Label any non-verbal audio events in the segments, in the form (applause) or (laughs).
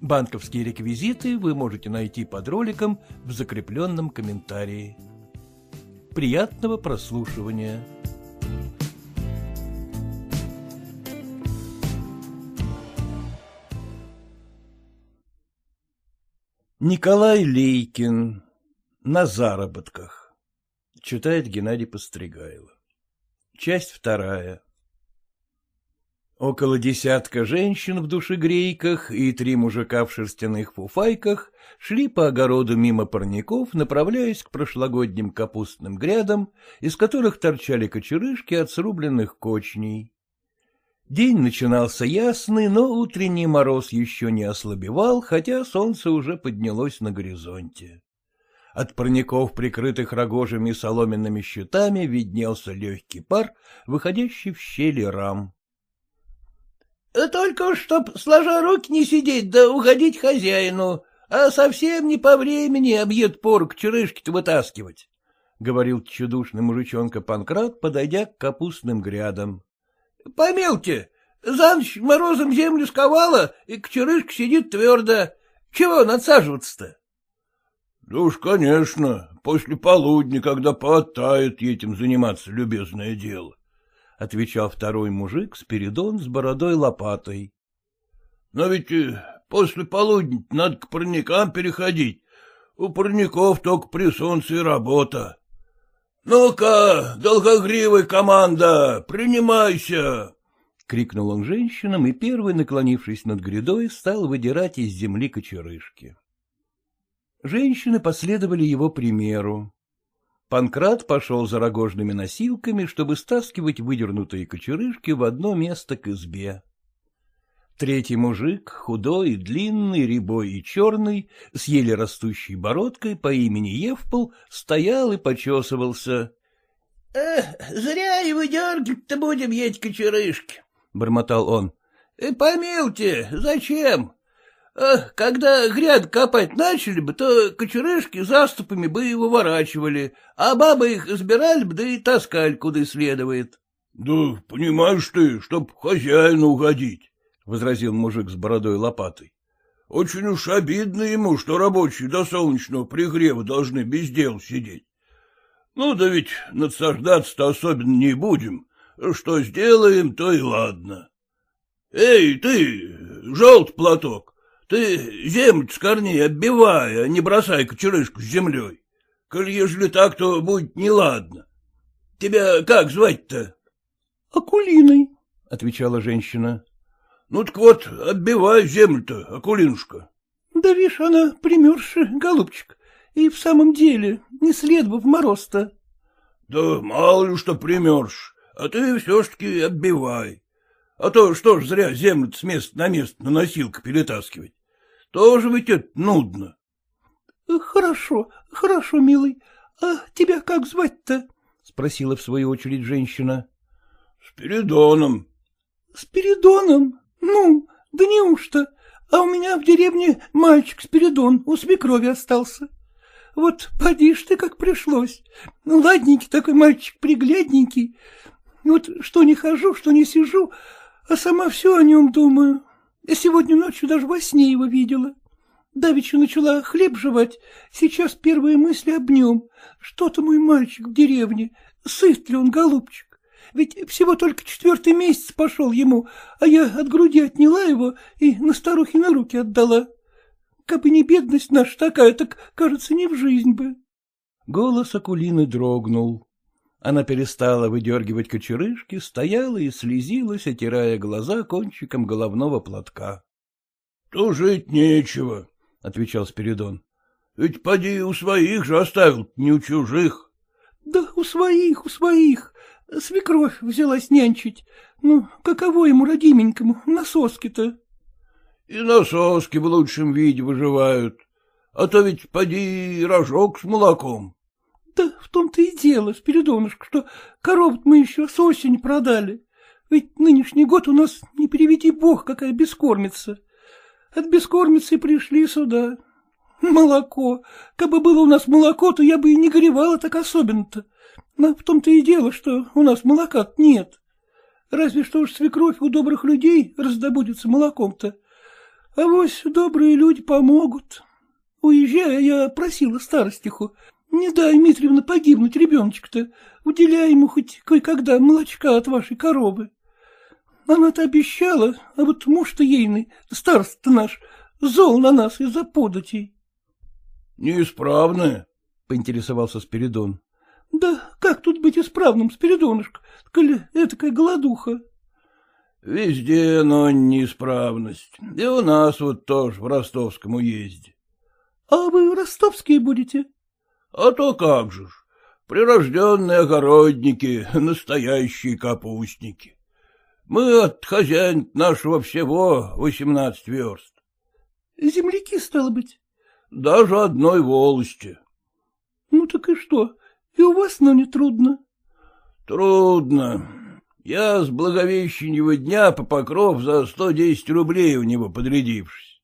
Банковские реквизиты вы можете найти под роликом в закрепленном комментарии. Приятного прослушивания! Николай Лейкин «На заработках» Читает Геннадий Постригайло Часть вторая Около десятка женщин в душегрейках и три мужика в шерстяных фуфайках шли по огороду мимо парников, направляясь к прошлогодним капустным грядам, из которых торчали кочерышки от срубленных кочней. День начинался ясный, но утренний мороз еще не ослабевал, хотя солнце уже поднялось на горизонте. От парников, прикрытых рогожими соломенными щитами, виднелся легкий пар, выходящий в щели рам. — Только чтоб, сложа руки, не сидеть да уходить хозяину, а совсем не по времени объед порк черышки-то вытаскивать, — говорил чудушный мужичонка Панкрат, подойдя к капустным грядам. — Помелте, за ночь морозом землю сковала, и кочерышка сидит твердо. Чего надсаживаться-то? — Да уж, конечно, после полудня, когда пооттает, этим заниматься любезное дело. — отвечал второй мужик, Спиридон с бородой лопатой. — Но ведь э, после полудня надо к парникам переходить. У парников только при солнце и работа. — Ну-ка, долгогривая команда, принимайся! — крикнул он женщинам и первый, наклонившись над грядой, стал выдирать из земли кочерышки. Женщины последовали его примеру. Панкрат пошел за рогожными носилками, чтобы стаскивать выдернутые кочерышки в одно место к избе. Третий мужик, худой, длинный, рябой и черный, с еле растущей бородкой по имени Евпол, стоял и почесывался. — Эх, зря и выдергивать-то будем эти кочерышки, — бормотал он. — Помилуйте, зачем? Когда гряд копать начали бы, то кочерышки заступами бы и выворачивали, а бабы их сбирали бы, да и таскали куда следует. — Да понимаешь ты, чтоб хозяину угодить, — возразил мужик с бородой лопатой. — Очень уж обидно ему, что рабочие до солнечного пригрева должны без дел сидеть. Ну да ведь надсаждаться-то особенно не будем. Что сделаем, то и ладно. Эй, ты, желтый платок, ты землю с корней оббивай, а не бросай кочерышку с землей. Коль ежели так, то будет неладно. Тебя как звать-то? — Акулиной, — отвечала женщина. — Ну так вот, отбивай землю-то, Акулинушка. — Да вишь, она примерзшая, голубчик, и в самом деле не след бы в мороз-то. — Да мало ли что примерзшь, а ты все ж таки отбивай. А то что ж зря землю с места на место на носилках перетаскивать. Тоже ведь это нудно. — Хорошо, хорошо, милый. А тебя как звать-то? — спросила в свою очередь женщина. — Спиридоном. — Спиридоном? Ну, да неужто? А у меня в деревне мальчик Спиридон у свекрови остался. Вот поди ж ты, как пришлось. Ну, ладненький такой мальчик, приглядненький. Вот что не хожу, что не сижу, а сама все о нем думаю. Сегодня ночью даже во сне его видела. Давеча начала хлеб жевать, сейчас первые мысли об нем. Что-то мой мальчик в деревне, сыт ли он, голубчик? Ведь всего только четвертый месяц пошел ему, а я от груди отняла его и на старухи на руки отдала. Кабы не бедность наша такая, так, кажется, не в жизнь бы. Голос Акулины дрогнул. Она перестала выдергивать кочерышки, стояла и слезилась, отирая глаза кончиком головного платка. — То жить нечего, — отвечал Спиридон. — Ведь поди у своих же оставил, не у чужих. — Да у своих, у своих. Свекровь взялась нянчить. Ну, каково ему, родименькому, насоски-то? — И насоски в лучшем виде выживают. А то ведь поди рожок с молоком. Да в том-то и дело, Спиридонушка, что коров мы еще с осени продали. Ведь нынешний год у нас, не переведи бог, какая бескормица. От бескормицы пришли сюда. Молоко. Как бы было у нас молоко, то я бы и не горевала так особенно-то. Но в том-то и дело, что у нас молока нет. Разве что уж свекровь у добрых людей раздобудется молоком-то. А вось добрые люди помогут. Уезжая, я просила старостиху, не дай, Митриевна, погибнуть ребеночка-то, уделяй ему хоть кое-когда молочка от вашей коровы. Она-то обещала, а вот муж-то ейный, староста наш, зол на нас из-за податей. — Неисправная? — поинтересовался Спиридон. — Да как тут быть исправным, Спиридонушка, коли этакая голодуха? — Везде, но неисправность. И у нас вот тоже в ростовском уезде. — А вы ростовские будете? — А то как же ж. Прирожденные огородники, настоящие капустники. Мы от хозяина нашего всего восемнадцать верст. — Земляки, стало быть? — Даже одной волости. — Ну так и что? И у вас, но не трудно? — Трудно. Я с Благовещеньего дня по покров за сто десять рублей у него подрядившись.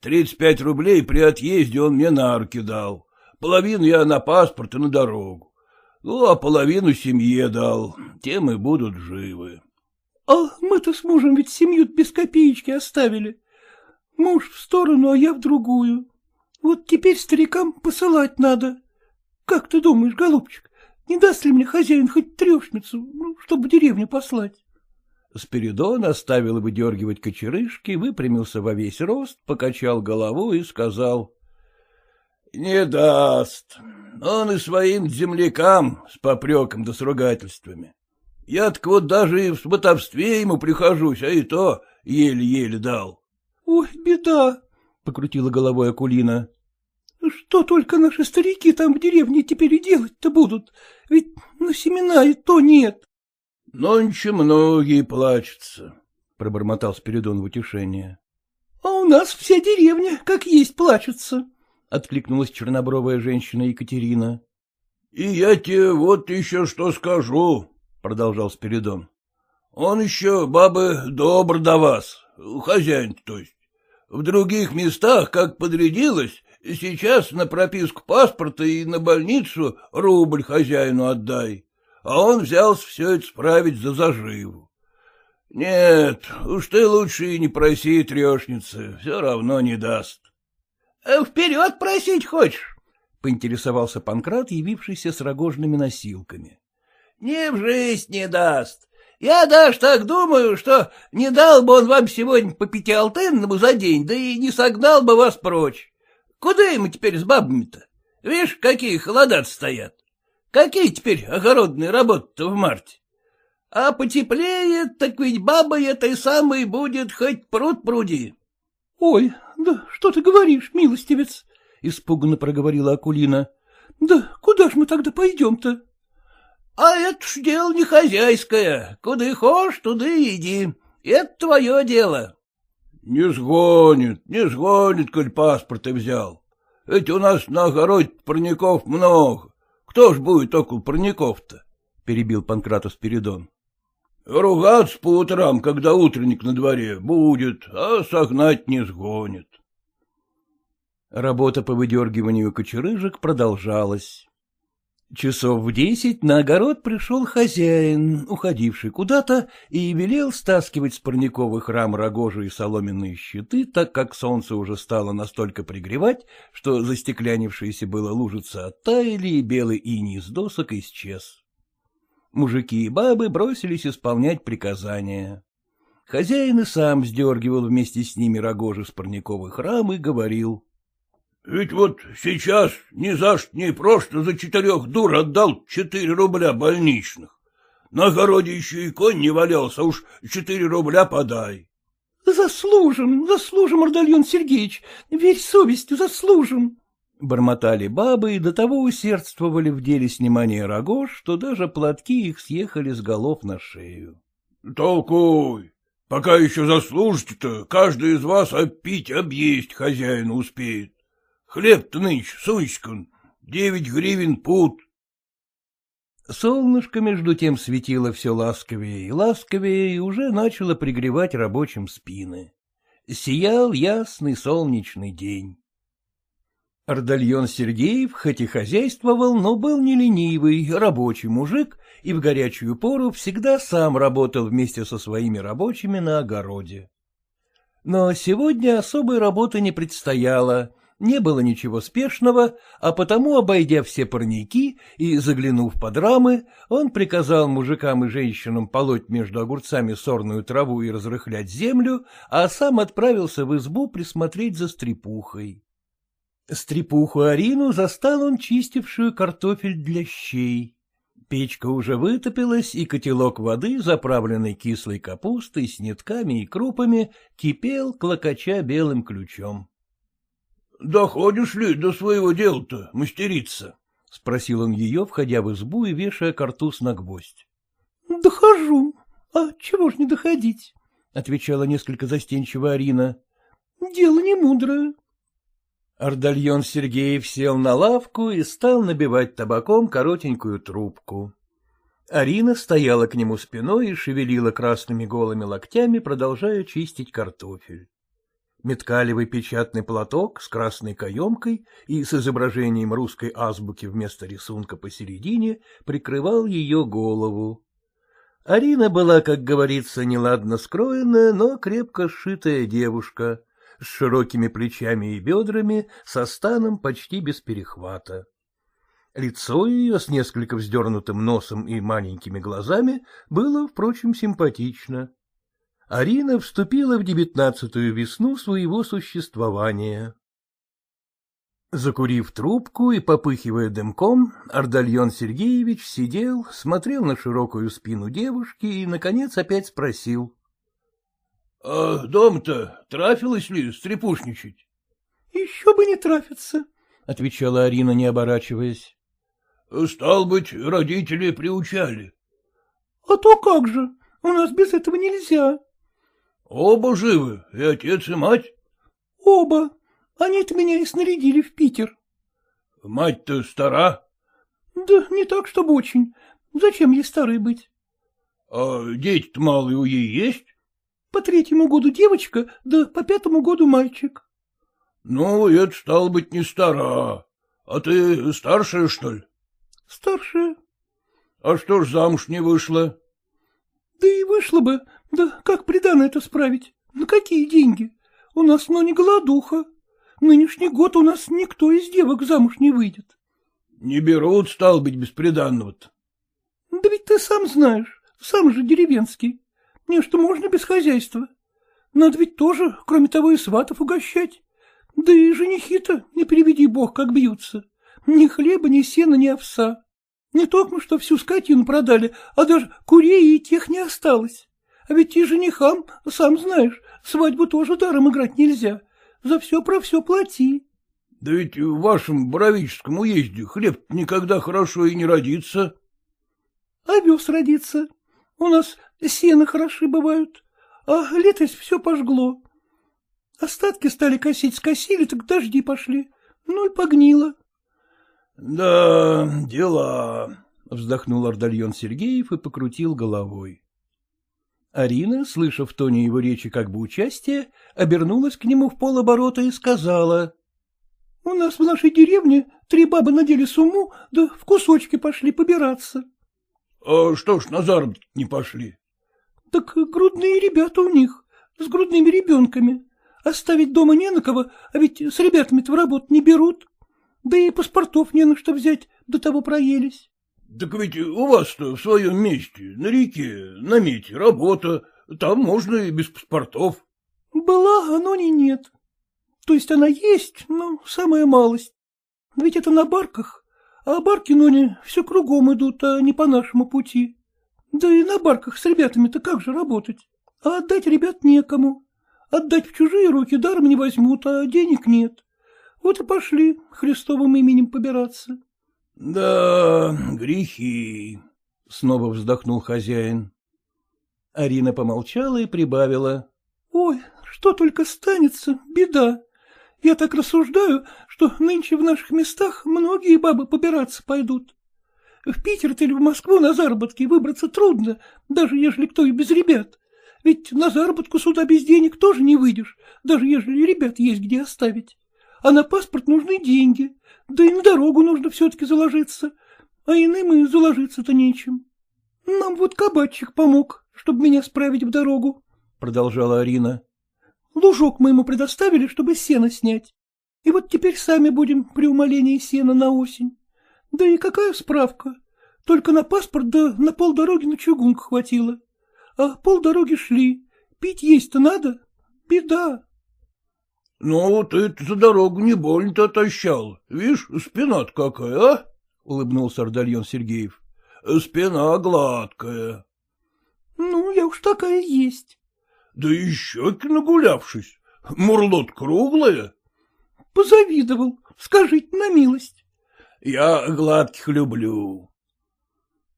Тридцать пять рублей при отъезде он мне на руки дал. Половину я на паспорт и на дорогу. Ну, а половину семье дал. Тем и будут живы. — А мы-то с мужем ведь семью без копеечки оставили. Муж в сторону, а я в другую. Вот теперь старикам посылать надо. Как ты думаешь, голубчик, не даст ли мне хозяин хоть трешницу, ну, чтобы деревню послать? Спиридон оставил выдергивать кочерышки, выпрямился во весь рост, покачал головой и сказал. — Не даст. Он и своим землякам с попреком да с ругательствами. Я так вот даже и в сватовстве ему прихожусь, а и то еле-еле дал. — Ой, беда! — покрутила головой Акулина. — Что только наши старики там в деревне теперь и делать-то будут? Ведь на семена и то нет. — Нонче многие плачутся, — пробормотал Спиридон в утешение. — А у нас вся деревня как есть плачутся, — откликнулась чернобровая женщина Екатерина. — И я тебе вот еще что скажу, продолжал Спиридон. — Он еще, бабы, добр до вас, хозяин, то есть. В других местах, как подрядилось, сейчас на прописку паспорта и на больницу рубль хозяину отдай, а он взялся все это справить за заживу. Нет, уж ты лучше и не проси трешницы, все равно не даст. — Вперед просить хочешь? — поинтересовался Панкрат, явившийся с рогожными носилками. Не в жизнь не даст. Я даже так думаю, что не дал бы он вам сегодня по пятиалтынному за день, да и не согнал бы вас прочь. Куда ему теперь с бабами-то? Видишь, какие холода стоят. Какие теперь огородные работы-то в марте? А потеплее, так ведь баба этой самой будет хоть пруд пруди. — Ой, да что ты говоришь, милостивец? — испуганно проговорила Акулина. — Да куда ж мы тогда пойдем-то? А это ж дело не хозяйское. Куда хочешь, туда и иди. Это твое дело. — Не сгонит, не сгонит, коль паспорт и взял. Ведь у нас на огороде парников много. Кто ж будет около парников-то? — перебил Панкратов Спиридон. — Ругаться по утрам, когда утренник на дворе, будет, а согнать не сгонит. Работа по выдергиванию кочерыжек продолжалась. Часов в десять на огород пришел хозяин, уходивший куда-то, и велел стаскивать с парниковых рам рогожи и соломенные щиты, так как солнце уже стало настолько пригревать, что застеклянившиеся было лужицы оттаяли, и белый иней с досок исчез. Мужики и бабы бросились исполнять приказания. Хозяин и сам сдергивал вместе с ними рогожи с парниковых рам и говорил. Ведь вот сейчас ни за что ни просто за четырех дур отдал четыре рубля больничных. На огороде еще и конь не валялся, уж четыре рубля подай. — Заслужим, заслужим, Ардальон Сергеевич, верь совестью, заслужим. Бормотали бабы и до того усердствовали в деле снимания рогож, что даже платки их съехали с голов на шею. — Толкуй, пока еще заслужите-то, каждый из вас опить, объесть хозяина успеет. Хлеб-то нынче, Сонечка, девять гривен пут. Солнышко, между тем, светило все ласковее и ласковее и уже начало пригревать рабочим спины. Сиял ясный солнечный день. Ардальон Сергеев хоть и хозяйствовал, но был не ленивый, рабочий мужик, и в горячую пору всегда сам работал вместе со своими рабочими на огороде. Но сегодня особой работы не предстояло, не было ничего спешного, а потому, обойдя все парники и заглянув под рамы, он приказал мужикам и женщинам полоть между огурцами сорную траву и разрыхлять землю, а сам отправился в избу присмотреть за стрепухой. Стрепуху Арину застал он чистившую картофель для щей. Печка уже вытопилась, и котелок воды, заправленный кислой капустой, снетками и крупами, кипел, клокоча белым ключом. — Доходишь ли до своего дела-то, мастерица? — спросил он ее, входя в избу и вешая картуз на гвоздь. — Дохожу. А чего ж не доходить? — отвечала несколько застенчиво Арина. — Дело не мудрое. Ардальон Сергеев сел на лавку и стал набивать табаком коротенькую трубку. Арина стояла к нему спиной и шевелила красными голыми локтями, продолжая чистить картофель. Меткалевый печатный платок с красной каемкой и с изображением русской азбуки вместо рисунка посередине прикрывал ее голову. Арина была, как говорится, неладно скроенная, но крепко сшитая девушка — с широкими плечами и бедрами, со станом почти без перехвата. Лицо ее с несколько вздернутым носом и маленькими глазами было, впрочем, симпатично. Арина вступила в девятнадцатую весну своего существования. Закурив трубку и попыхивая дымком, Ардальон Сергеевич сидел, смотрел на широкую спину девушки и, наконец, опять спросил. — А дом-то трафилось ли стрепушничать? — Еще бы не трафиться, — отвечала Арина, не оборачиваясь. — Стал быть, родители приучали. — А то как же, у нас без этого нельзя. — Оба живы, и отец, и мать? — Оба. Они-то меня и снарядили в Питер. — Мать-то стара? — Да не так, чтобы очень. Зачем ей старой быть? — А дети-то малые у ей есть? По третьему году девочка, да по пятому году мальчик. — Ну, это, стало быть, не стара. А ты старшая, что ли? — Старшая. — А что ж замуж не вышла? — Да и вышла бы. Да как приданное это справить? На какие деньги? У нас, ну, не голодуха. Нынешний год у нас никто из девок замуж не выйдет. — Не берут, стал быть, бесприданного-то. — Да ведь ты сам знаешь, сам же деревенский. Мне что можно без хозяйства? Надо ведь тоже, кроме того, и сватов угощать. Да и женихи-то, не приведи бог, как бьются. Ни хлеба, ни сена, ни овса. Не только что всю скотину продали, а даже курей и тех не осталось. А ведь и женихам, сам знаешь, свадьбу тоже даром играть нельзя. За все про все плати. Да ведь в вашем Боровическом уезде хлеб никогда хорошо и не родится. Овес родится. У нас сено хороши бывают, а летось все пожгло. Остатки стали косить, скосили, так дожди пошли. Ну и погнило. — Да, дела, — вздохнул Ардальон Сергеев и покрутил головой. Арина, слышав в тоне его речи как бы участие, обернулась к нему в полоборота и сказала. — У нас в нашей деревне три бабы надели сумму, да в кусочки пошли побираться. — А что ж на заработок не пошли? — Так грудные ребята у них, с грудными ребенками. Оставить дома не на кого, а ведь с ребятами-то в работу не берут. Да и паспортов не на что взять, до того проелись. — Так ведь у вас-то в своем месте, на реке, на мете, работа, там можно и без паспортов. — Была, но не нет. То есть она есть, но самая малость. Ведь это на барках, а барки, Нони, все кругом идут, а не по нашему пути. Да и на барках с ребятами-то как же работать? А отдать ребят некому. Отдать в чужие руки даром не возьмут, а денег нет. Вот и пошли Христовым именем побираться. — Да, грехи, — снова вздохнул хозяин. Арина помолчала и прибавила. — Ой, что только станется, беда. Я так рассуждаю, что нынче в наших местах многие бабы побираться пойдут. В Питер или в Москву на заработки выбраться трудно, даже если кто и без ребят. Ведь на заработку сюда без денег тоже не выйдешь, даже если ребят есть где оставить. А на паспорт нужны деньги, да и на дорогу нужно все-таки заложиться, а иным и заложиться-то нечем. Нам вот кабачик помог, чтобы меня справить в дорогу, — продолжала Арина. Лужок мы ему предоставили, чтобы сено снять. И вот теперь сами будем при умолении сена на осень. Да и какая справка? Только на паспорт да на полдороги на чугунку хватило а полдороги шли. Пить есть-то надо. Беда. — Ну, вот ты за дорогу не больно-то отощал. Видишь, спина какая, а? — улыбнулся Ардальон Сергеев. — Спина гладкая. — Ну, я уж такая есть. — Да и щеки нагулявшись. Мурлот круглая. — Позавидовал. Скажите на милость. — Я гладких люблю.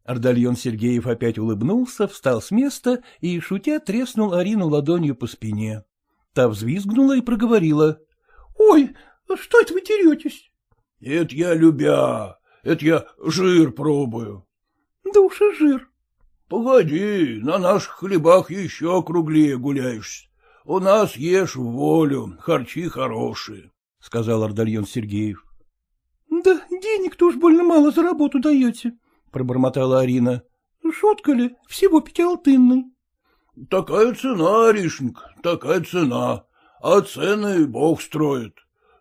Ардальон Сергеев опять улыбнулся, встал с места и, шутя, треснул Арину ладонью по спине. Та взвизгнула и проговорила. — Ой, что это вы теретесь? — Это я любя, это я жир пробую. — Да уж и жир. — Погоди, на наших хлебах еще круглее гуляешься. У нас ешь волю, харчи хорошие, — сказал Ардальон Сергеев. — Да денег-то уж больно мало за работу даете, пробормотала Арина. — Шутка ли? Всего пятиалтынный. — Такая цена, Аришенька, такая цена. А цены бог строит.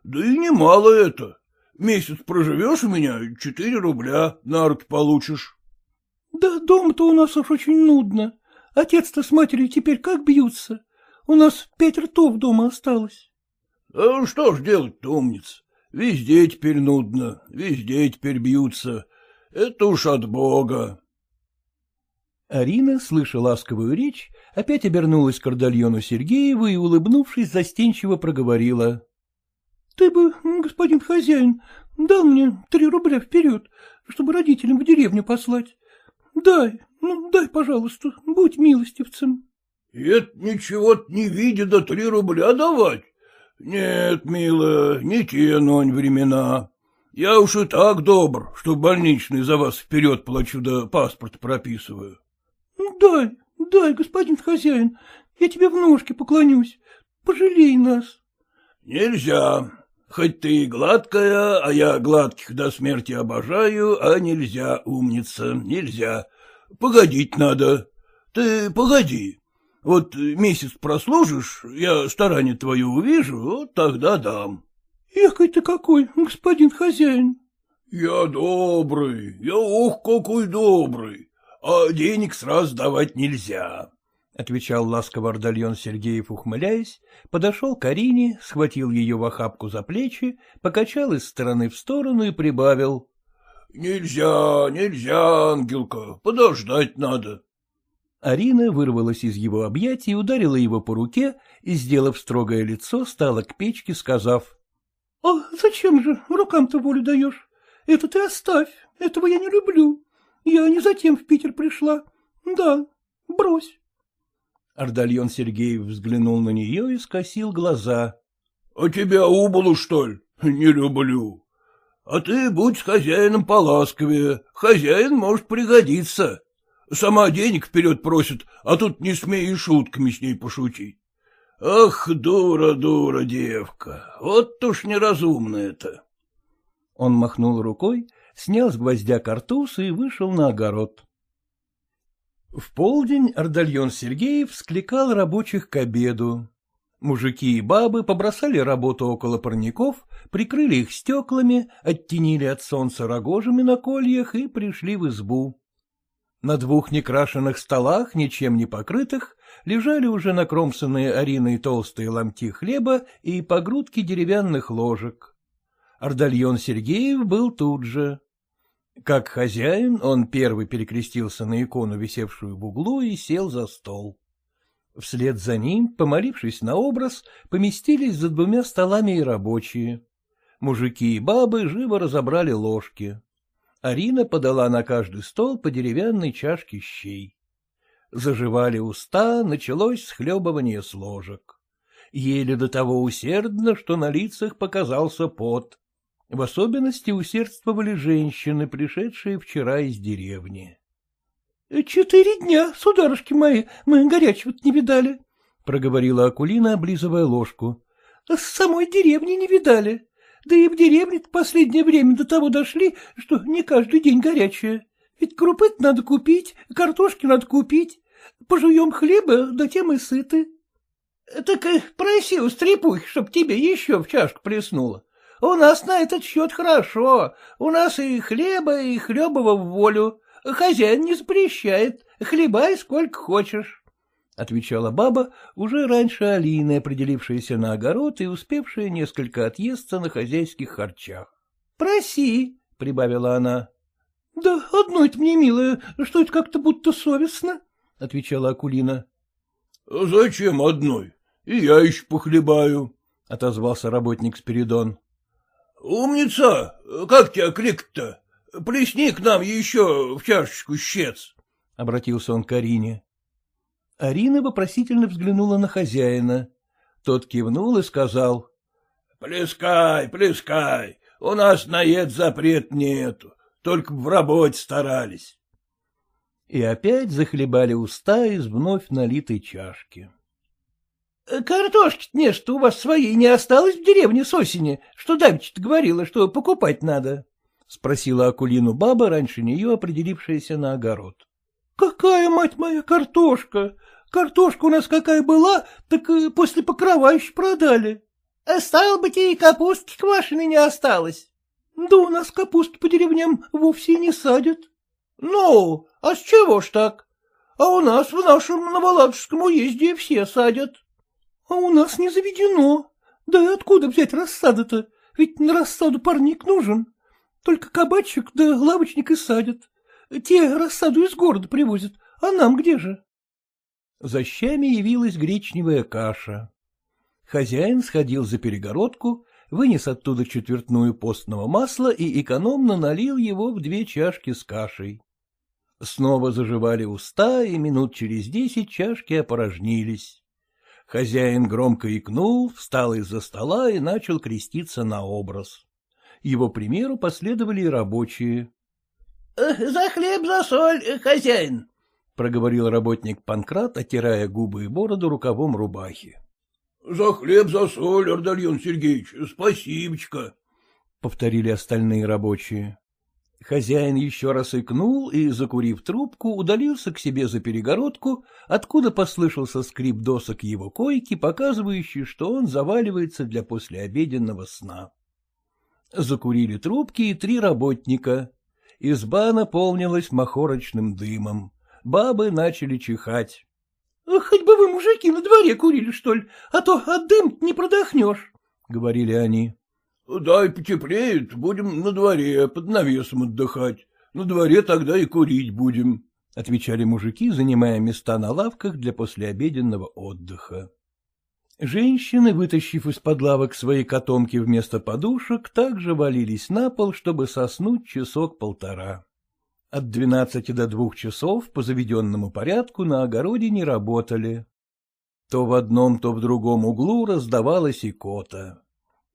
Да и немало это. Месяц проживешь у меня, четыре рубля на руки получишь. — Да дом-то у нас уж очень нудно. Отец-то с матерью теперь как бьются. У нас пять ртов дома осталось. — А что ж делать-то, умница? Везде теперь нудно, везде теперь бьются. Это уж от Бога. Арина, слыша ласковую речь, опять обернулась к Ордальону Сергееву и, улыбнувшись, застенчиво проговорила. — Ты бы, господин хозяин, дал мне три рубля вперед, чтобы родителям в деревню послать. Дай, ну, дай, пожалуйста, будь милостивцем. — Это ничего не видит, да три рубля давать? Нет, милая, не те нонь времена. Я уж и так добр, что больничный за вас вперед плачу да паспорт прописываю. — Дай, дай, господин хозяин, я тебе в ножки поклонюсь. Пожалей нас. — Нельзя. Хоть ты и гладкая, а я гладких до смерти обожаю, а нельзя, умница, нельзя. Погодить надо. Ты погоди. Вот месяц прослужишь, я старание твое увижу, вот тогда дам. — Экой ты какой, господин хозяин. — Я добрый, я ох, какой добрый, а денег сразу давать нельзя, — отвечал ласково Ардальон Сергеев, ухмыляясь, подошел к Арине, схватил ее в охапку за плечи, покачал из стороны в сторону и прибавил. — Нельзя, нельзя, ангелка, подождать надо. Арина вырвалась из его объятий, ударила его по руке и, сделав строгое лицо, стала к печке, сказав. — А зачем же рукам-то волю даешь? Это ты оставь, этого я не люблю. Я не затем в Питер пришла. Да, брось. Ардальон Сергеев взглянул на нее и скосил глаза. — А тебя убылу, что ли? Не люблю. А ты будь с хозяином поласковее, хозяин может пригодиться. Сама денег вперед просит, а тут не смей и шутками с ней пошутить. Ах, дура, дура, девка, вот уж неразумная-то. Он махнул рукой, снял с гвоздя картуз и вышел на огород. В полдень Ардальон Сергеев скликал рабочих к обеду. Мужики и бабы побросали работу около парников, прикрыли их стеклами, оттенили от солнца рогожами на кольях и пришли в избу. На двух некрашенных столах, ничем не покрытых, лежали уже накромсанные Ариной толстые ломти хлеба и погрудки деревянных ложек. Ардальон Сергеев был тут же. Как хозяин, он первый перекрестился на икону, висевшую в углу, и сел за стол. Вслед за ним, помолившись на образ, поместились за двумя столами и рабочие. Мужики и бабы живо разобрали ложки. Арина подала на каждый стол по деревянной чашке щей. Заживали уста, началось схлебывание с ложек. Ели до того усердно, что на лицах показался пот. В особенности усердствовали женщины, пришедшие вчера из деревни. — Четыре дня, сударушки мои, мы горячего не видали, — проговорила Акулина, облизывая ложку. — С самой деревни не видали. Да и в деревне последнее время до того дошли, что не каждый день горячее. Ведь крупы надо купить, картошки надо купить. Пожуем хлеба, да тем и сыты. — Так проси у стрепухи, чтоб тебе еще в чашку плеснуло. У нас на этот счет хорошо. У нас и хлеба, и хлебова в волю. Хозяин не запрещает. Хлебай сколько хочешь. — отвечала баба, уже раньше Алины, определившаяся на огород и успевшая несколько отъесться на хозяйских харчах. — Проси, — прибавила она. — Да одной-то мне, милая, что это как-то будто совестно, — отвечала Акулина. — Зачем одной? И я еще похлебаю, — отозвался работник Спиридон. — Умница! Как тебя клик-то? Плесни к нам еще в чашечку щец, — обратился он к Арине. Арина вопросительно взглянула на хозяина. Тот кивнул и сказал. — Плескай, плескай, у нас наед запрет нету, только в работе старались. И опять захлебали уста из вновь налитой чашки. — Картошки-то не, что у вас своей не осталось в деревне с осени, что давеча говорила, что покупать надо? — спросила Акулину баба, раньше нее определившаяся на огород. — Какая, мать моя, картошка? Картошка у нас какая была, так после покрова еще продали. — Стало быть, и капустки квашеной не осталось. — Да у нас капусту по деревням вовсе не садят. — Ну, а с чего ж так? А у нас в нашем Новоладожском уезде все садят. — А у нас не заведено. Да и откуда взять рассаду-то? Ведь на рассаду парник нужен. Только кабачик да лавочник и садят. Те рассаду из города привозят, а нам где же? За щами явилась гречневая каша. Хозяин сходил за перегородку, вынес оттуда четвертную постного масла и экономно налил его в две чашки с кашей. Снова заживали уста, и минут через десять чашки опорожнились. Хозяин громко икнул, встал из-за стола и начал креститься на образ. Его примеру последовали и рабочие. — За хлеб, за соль, хозяин! — проговорил работник Панкрат, отирая губы и бороду рукавом рубахи. — За хлеб, за соль, Ардальон Сергеевич, спасибочка, — повторили остальные рабочие. Хозяин еще раз икнул и, закурив трубку, удалился к себе за перегородку, откуда послышался скрип досок его койки, показывающий, что он заваливается для послеобеденного сна. Закурили трубки и три работника. Изба наполнилась махорочным дымом бабы начали чихать. — Хоть бы вы, мужики, на дворе курили, что ли, а то от дым не продохнешь, — говорили они. — Дай потеплеет, будем на дворе под навесом отдыхать. На дворе тогда и курить будем, — отвечали мужики, занимая места на лавках для послеобеденного отдыха. Женщины, вытащив из-под лавок свои котомки вместо подушек, также валились на пол, чтобы соснуть часок-полтора. От двенадцати до двух часов по заведенному порядку на огороде не работали. То в одном, то в другом углу раздавалась икота.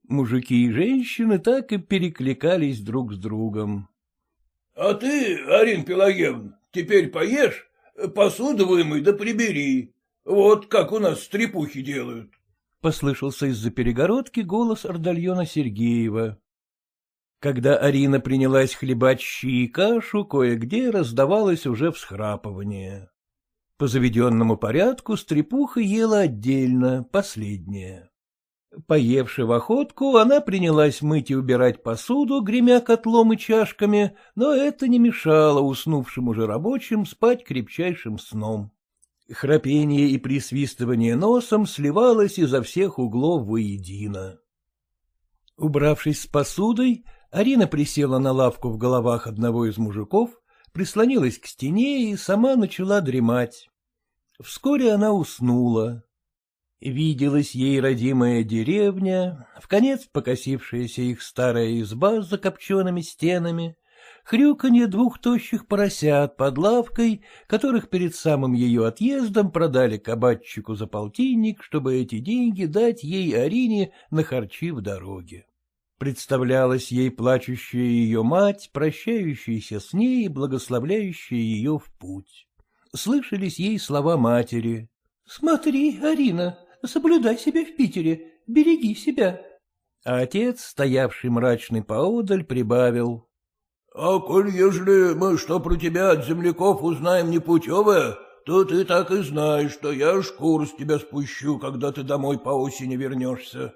Мужики и женщины так и перекликались друг с другом. — А ты, Арин Пелагевна, теперь поешь, посуду вымой да прибери. Вот как у нас стрепухи делают. — послышался из-за перегородки голос Ордальона Сергеева. Когда Арина принялась хлебать щи и кашу, кое-где раздавалось уже всхрапывание. По заведенному порядку стрепуха ела отдельно, последняя. Поевши в охотку, она принялась мыть и убирать посуду, гремя котлом и чашками, но это не мешало уснувшим уже рабочим спать крепчайшим сном. Храпение и присвистывание носом сливалось изо всех углов воедино. Убравшись с посудой, Арина присела на лавку в головах одного из мужиков, прислонилась к стене и сама начала дремать. Вскоре она уснула. Виделась ей родимая деревня, в конец покосившаяся их старая изба с закопченными стенами, хрюканье двух тощих поросят под лавкой, которых перед самым ее отъездом продали кабачику за полтинник, чтобы эти деньги дать ей Арине на харчи в дороге. Представлялась ей плачущая ее мать, прощающаяся с ней и благословляющая ее в путь. Слышались ей слова матери. — Смотри, Арина, соблюдай себя в Питере, береги себя. А отец, стоявший мрачный поодаль, прибавил. — А коль ежели мы что про тебя от земляков узнаем непутевое, то ты так и знаешь, что я шкуру с тебя спущу, когда ты домой по осени вернешься.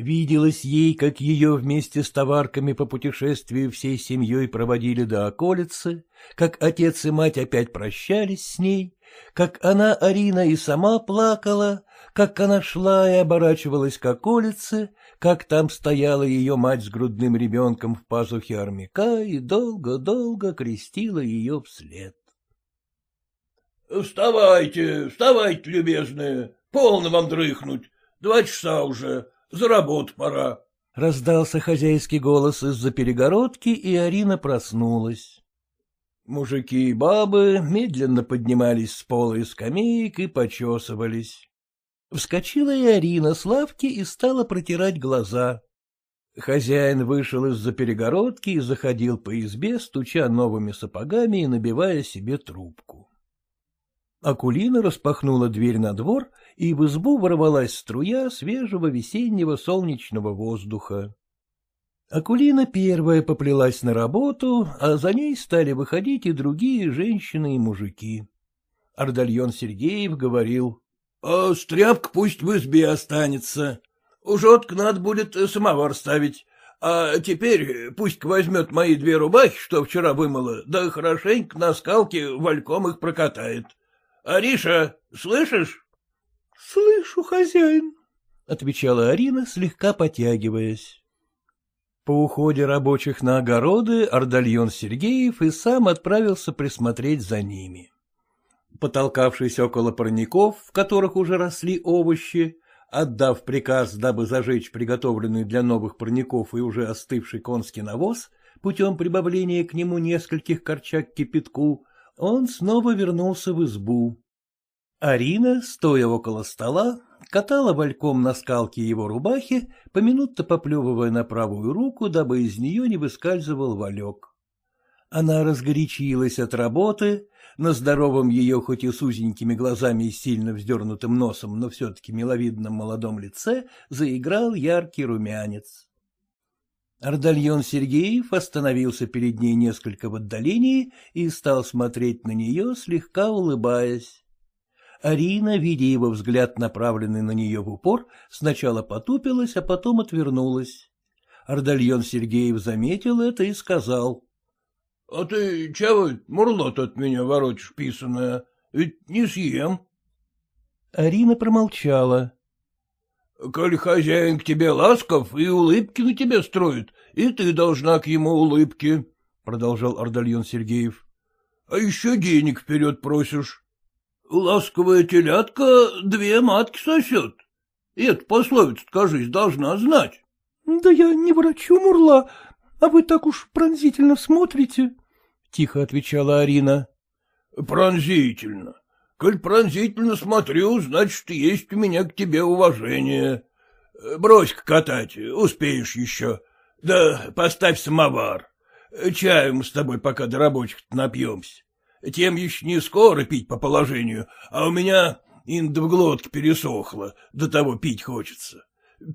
Виделось ей, как ее вместе с товарками по путешествию всей семьей проводили до околицы, как отец и мать опять прощались с ней, как она, Арина, и сама плакала, как она шла и оборачивалась к околице, как там стояла ее мать с грудным ребенком в пазухе армяка и долго-долго крестила ее вслед. — Вставайте, вставайте, любезные, полно вам дрыхнуть, два часа уже, за работу пора. Раздался хозяйский голос из-за перегородки, и Арина проснулась. Мужики и бабы медленно поднимались с пола и скамеек и почесывались. Вскочила и Арина с лавки и стала протирать глаза. Хозяин вышел из-за перегородки и заходил по избе, стуча новыми сапогами и набивая себе трубку. Акулина распахнула дверь на двор, и в избу ворвалась струя свежего весеннего солнечного воздуха. Акулина первая поплелась на работу, а за ней стали выходить и другие женщины и мужики. Ардальон Сергеев говорил. — А стряпка пусть в избе останется. Ужотка надо будет самовар ставить. А теперь пусть возьмет мои две рубахи, что вчера вымыла, да хорошенько на скалке вальком их прокатает. Ариша, слышишь? — Слышу, хозяин, — отвечала Арина, слегка потягиваясь. По уходе рабочих на огороды Ардальон Сергеев и сам отправился присмотреть за ними. Потолкавшись около парников, в которых уже росли овощи, отдав приказ, дабы зажечь приготовленный для новых парников и уже остывший конский навоз, путем прибавления к нему нескольких корчак кипятку, он снова вернулся в избу. Арина, стоя около стола, катала вальком на скалке его рубахи, поминутно поплевывая на правую руку, дабы из нее не выскальзывал валек. Она разгорячилась от работы, на здоровом ее, хоть и с узенькими глазами и сильно вздернутым носом, но все-таки миловидном молодом лице, заиграл яркий румянец. Ардальон Сергеев остановился перед ней несколько в отдалении и стал смотреть на нее, слегка улыбаясь. Арина, видя его взгляд, направленный на нее в упор, сначала потупилась, а потом отвернулась. Ардальон Сергеев заметил это и сказал. — А ты чего мурлот от меня ворочишь писаное? Ведь не съем. Арина промолчала. — Коль хозяин к тебе ласков и улыбки на тебя строит, и ты должна к ему улыбки, — продолжал Ардальон Сергеев. — А еще денег вперед просишь. Ласковая телятка две матки сосет. И эту пословицу, кажись, должна знать. — Да я не врачу, Мурла, а вы так уж пронзительно смотрите, — тихо отвечала Арина. — Пронзительно. Коль пронзительно смотрю, значит, есть у меня к тебе уважение. Брось-ка катать, успеешь еще. Да поставь самовар. Чаю мы с тобой пока до рабочих напьемся. Тем еще не скоро пить по положению, а у меня инда в глотке пересохло, до того пить хочется.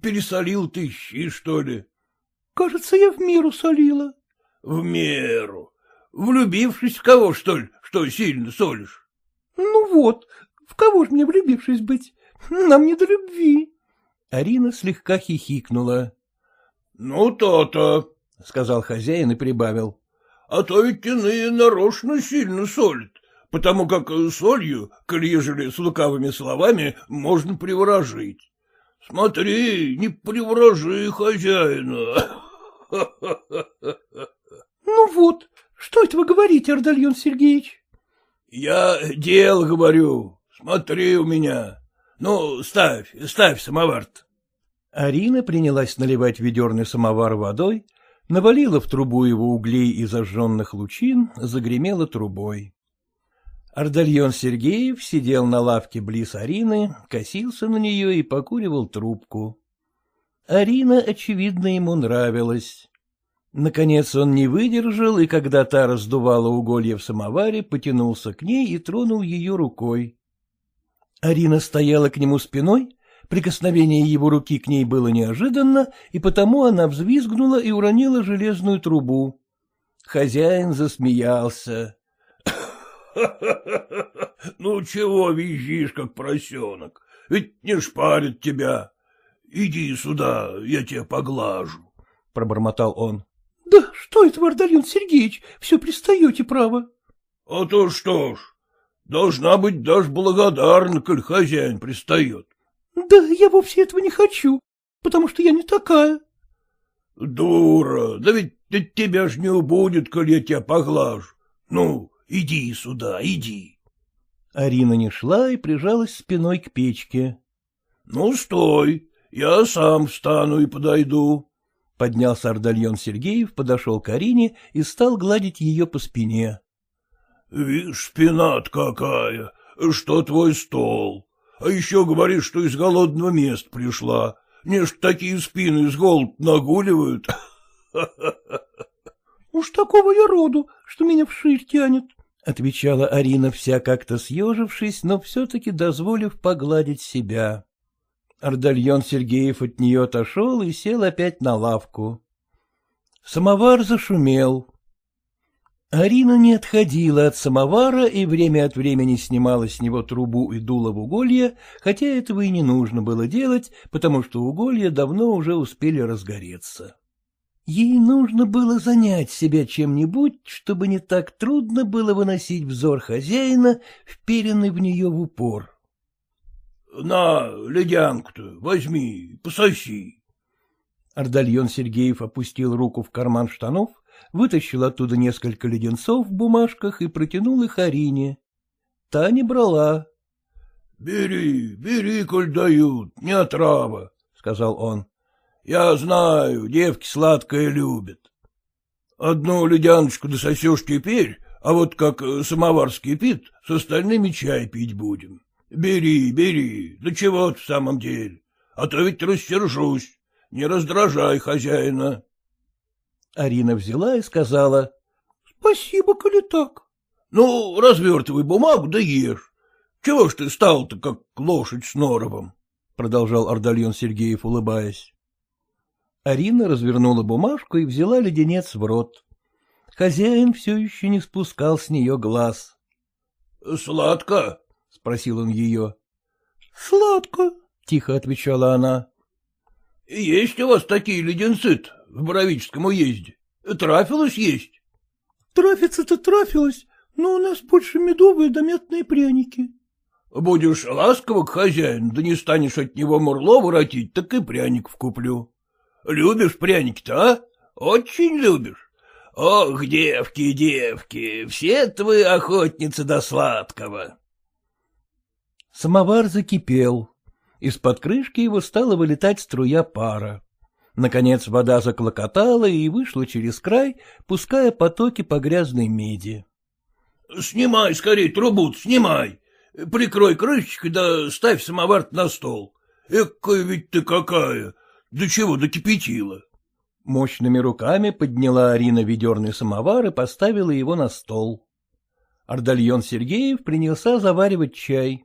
Пересолил ты щи, что ли? — Кажется, я в меру солила. — В меру. Влюбившись в кого, что ли, что сильно солишь? — Ну вот, в кого ж мне влюбившись быть? Нам не до любви. Арина слегка хихикнула. — Ну, то-то, — сказал хозяин и прибавил. — А то ведь иные нарочно сильно солят, потому как солью, коли ежели с лукавыми словами, можно приворожить. Смотри, не приворожи хозяина. — Ну вот, что это вы говорите, Ардальон Сергеевич? Я дел говорю, смотри у меня. Ну, ставь, ставь самовар -то. Арина принялась наливать ведерный самовар водой, навалила в трубу его углей и зажженных лучин, загремела трубой. Ардальон Сергеев сидел на лавке близ Арины, косился на нее и покуривал трубку. Арина, очевидно, ему нравилась. Наконец он не выдержал, и когда та раздувала уголья в самоваре, потянулся к ней и тронул ее рукой. Арина стояла к нему спиной, прикосновение его руки к ней было неожиданно, и потому она взвизгнула и уронила железную трубу. Хозяин засмеялся. (laughs) — Ну, чего визжишь, как поросенок? Ведь не шпарит тебя. Иди сюда, я тебя поглажу, — пробормотал он. — Да что это, Вардальон Сергеевич, все пристаете, право? — А то что ж, должна быть даже благодарна, коль хозяин пристает. — Да я вовсе этого не хочу, потому что я не такая. — Дура, да ведь тебя ж не убудет, коль я тебя поглажу. Ну, иди сюда, иди. Арина не шла и прижалась спиной к печке. — Ну, стой, я сам встану и подойду. Поднялся Ардальон Сергеев, подошел к Арине и стал гладить ее по спине. — Вишь, спина-то какая, что твой стол. А еще говоришь, что из голодного места пришла. Не ж такие спины с голод нагуливают. — Уж такого я роду, что меня вширь тянет, — отвечала Арина, вся как-то съежившись, но все-таки дозволив погладить себя. Ардальон Сергеев от нее отошел и сел опять на лавку. Самовар зашумел. Арина не отходила от самовара и время от времени снимала с него трубу и дула в уголье, хотя этого и не нужно было делать, потому что уголья давно уже успели разгореться. Ей нужно было занять себя чем-нибудь, чтобы не так трудно было выносить взор хозяина, вперенный в нее в упор. — На, ледянку-то возьми, пососи. Ардальон Сергеев опустил руку в карман штанов, вытащил оттуда несколько леденцов в бумажках и протянул их Арине. Та не брала. — Бери, бери, коль дают, не отрава, — сказал он. Я знаю, девки сладкое любят. Одну ледяночку дососешь теперь, а вот как самовар скипит, с остальными чай пить будем. Бери, бери, да чего в самом деле, а то ведь рассержусь, не раздражай хозяина. Арина взяла и сказала. — Спасибо, коли так. — Ну, развертывай бумагу да ешь. Чего ж ты стал-то, как лошадь с норовом? — продолжал Ардальон Сергеев, улыбаясь. Арина развернула бумажку и взяла леденец в рот. Хозяин все еще не спускал с нее глаз. — Сладко? — спросил он ее. — Сладко, — тихо отвечала она. — Есть у вас такие леденцы в Боровическом уезде? Трафилось есть? — Трафиться-то трафилось, но у нас больше медовые да мятные пряники. — Будешь ласково к хозяину, да не станешь от него мурло воротить, так и пряников куплю. Любишь пряники-то, а? Очень любишь. Ох, девки, девки, все твои охотницы до сладкого. Самовар закипел. Из-под крышки его стала вылетать струя пара. Наконец вода заклокотала и вышла через край, пуская потоки по грязной меди. — Снимай скорей трубу снимай. Прикрой крышечкой, да ставь самовар на стол. Экая ведь ты какая! До чего докипятила? Мощными руками подняла Арина ведерный самовар и поставила его на стол. Ардальон Сергеев принялся заваривать чай. —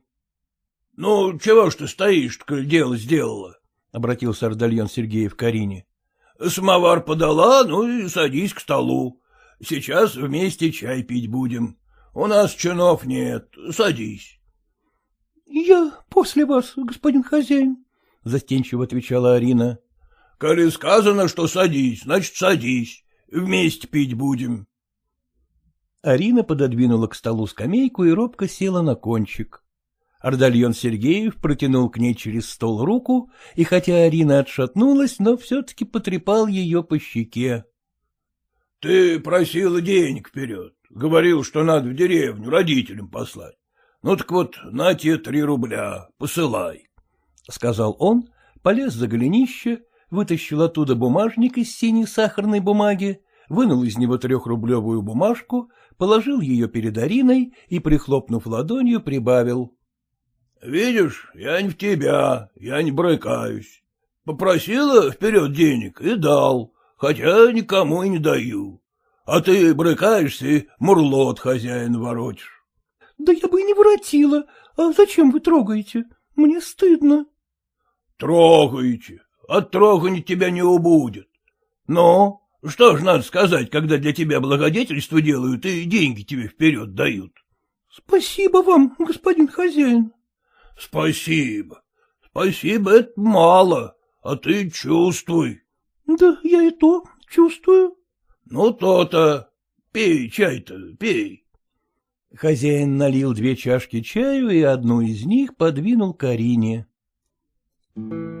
Ну, чего ж ты стоишь, коль дело сделала? — обратился Ардальон Сергеев к Арине. — Самовар подала, ну и садись к столу. Сейчас вместе чай пить будем. У нас чинов нет, садись. — Я после вас, господин хозяин, — застенчиво отвечала Арина. — Коли сказано, что садись, значит, садись. Вместе пить будем. Арина пододвинула к столу скамейку и робко села на кончик. Ардальон Сергеев протянул к ней через стол руку, и хотя Арина отшатнулась, но все-таки потрепал ее по щеке. — Ты просила денег вперед, говорил, что надо в деревню родителям послать. Ну так вот, на те три рубля, посылай. — сказал он, полез за голенище, вытащил оттуда бумажник из синей сахарной бумаги, вынул из него трехрублевую бумажку, положил ее перед Ариной и, прихлопнув ладонью, прибавил. — Видишь, я не в тебя, я не брыкаюсь. Попросила вперед денег и дал, хотя никому и не даю. А ты брыкаешься и мурлот хозяин воротишь. — Да я бы и не воротила. А зачем вы трогаете? Мне стыдно. — Трогаете. От трогания тебя не убудет. Ну, что ж надо сказать, когда для тебя благодетельство делают и деньги тебе вперед дают? — Спасибо вам, господин хозяин. — Спасибо. Спасибо, это мало, а ты чувствуй. — Да я и то чувствую. — Ну, то-то. Пей чай-то, пей. Хозяин налил две чашки чаю и одну из них подвинул Карине. Thank you.